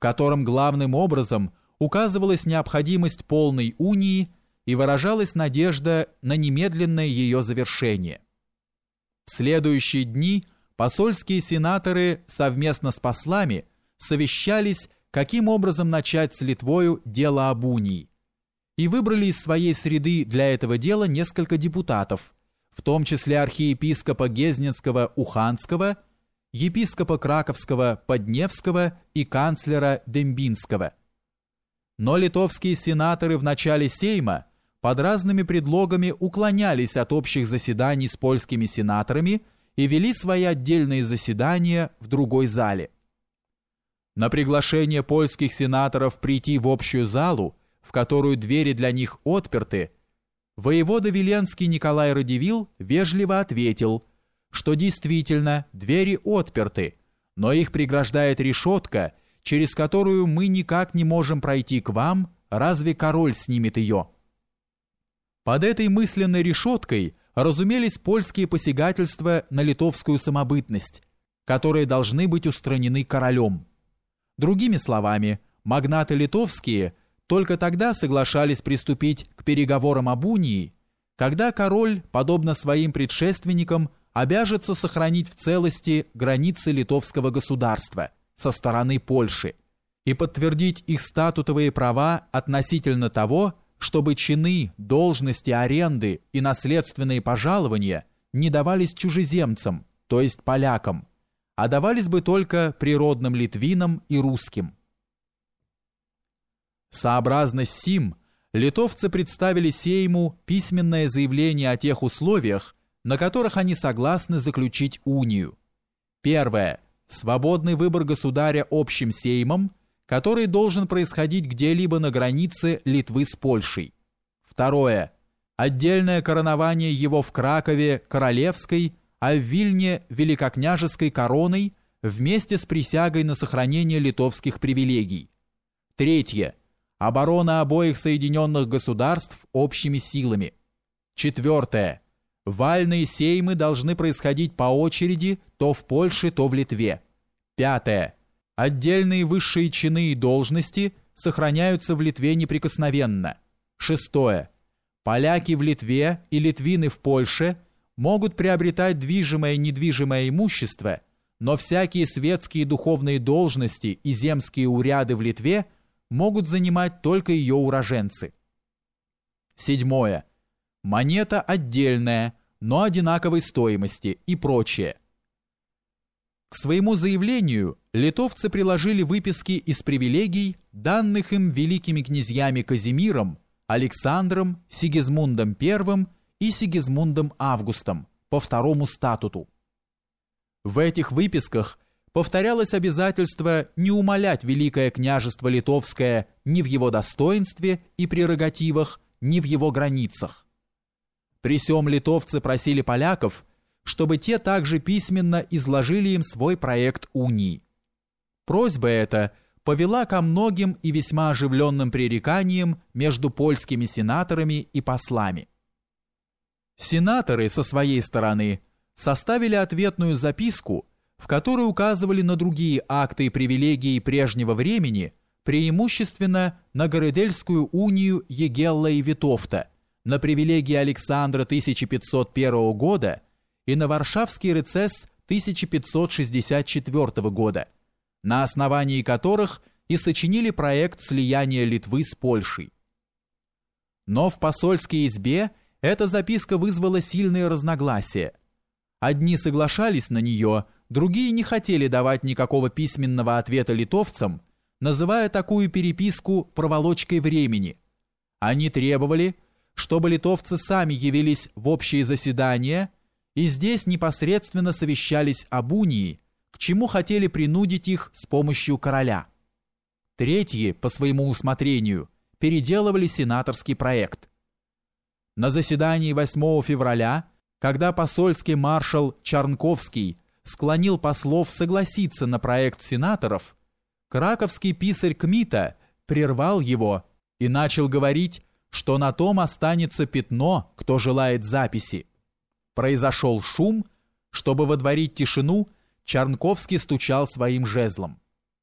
котором главным образом указывалась необходимость полной унии и выражалась надежда на немедленное ее завершение. В следующие дни посольские сенаторы совместно с послами совещались, каким образом начать с Литвою дело об унии, и выбрали из своей среды для этого дела несколько депутатов, в том числе архиепископа Гезненского Уханского, епископа Краковского Подневского и канцлера Дембинского. Но литовские сенаторы в начале Сейма под разными предлогами уклонялись от общих заседаний с польскими сенаторами и вели свои отдельные заседания в другой зале. На приглашение польских сенаторов прийти в общую залу, в которую двери для них отперты, воевода Веленский Николай Радивил вежливо ответил, что действительно двери отперты, но их преграждает решетка, через которую мы никак не можем пройти к вам, разве король снимет ее? Под этой мысленной решеткой разумелись польские посягательства на литовскую самобытность, которые должны быть устранены королем. Другими словами, магнаты литовские только тогда соглашались приступить к переговорам об унии, когда король, подобно своим предшественникам, обяжется сохранить в целости границы литовского государства со стороны Польши и подтвердить их статутовые права относительно того, чтобы чины, должности, аренды и наследственные пожалования не давались чужеземцам, то есть полякам, а давались бы только природным литвинам и русским. Сообразно с сим, литовцы представили Сейму письменное заявление о тех условиях, на которых они согласны заключить унию. Первое. Свободный выбор государя общим Сеймом – который должен происходить где-либо на границе Литвы с Польшей. Второе. Отдельное коронование его в Кракове королевской, а в Вильне великокняжеской короной вместе с присягой на сохранение литовских привилегий. Третье. Оборона обоих соединенных государств общими силами. Четвертое. Вальные сеймы должны происходить по очереди то в Польше, то в Литве. Пятое Отдельные высшие чины и должности сохраняются в Литве неприкосновенно. Шестое. Поляки в Литве и литвины в Польше могут приобретать движимое и недвижимое имущество, но всякие светские и духовные должности и земские уряды в Литве могут занимать только ее уроженцы. Седьмое. Монета отдельная, но одинаковой стоимости и прочее. К своему заявлению литовцы приложили выписки из привилегий, данных им великими князьями Казимиром, Александром, Сигизмундом I и Сигизмундом Августом по второму статуту. В этих выписках повторялось обязательство не умалять Великое княжество Литовское ни в его достоинстве и прерогативах, ни в его границах. При сём литовцы просили поляков – чтобы те также письменно изложили им свой проект унии. Просьба эта повела ко многим и весьма оживленным пререканиям между польскими сенаторами и послами. Сенаторы со своей стороны составили ответную записку, в которой указывали на другие акты и привилегии прежнего времени, преимущественно на Городельскую унию Егелла и Витовта, на привилегии Александра 1501 года и на Варшавский рецесс 1564 года, на основании которых и сочинили проект слияния Литвы с Польшей. Но в посольской избе эта записка вызвала сильные разногласия. Одни соглашались на нее, другие не хотели давать никакого письменного ответа литовцам, называя такую переписку проволочкой времени. Они требовали, чтобы литовцы сами явились в общие заседания и здесь непосредственно совещались об унии, к чему хотели принудить их с помощью короля. Третьи, по своему усмотрению, переделывали сенаторский проект. На заседании 8 февраля, когда посольский маршал Чарнковский склонил послов согласиться на проект сенаторов, краковский писарь Кмита прервал его и начал говорить, что на том останется пятно, кто желает записи. Произошел шум, чтобы водворить тишину, Чарнковский стучал своим жезлом.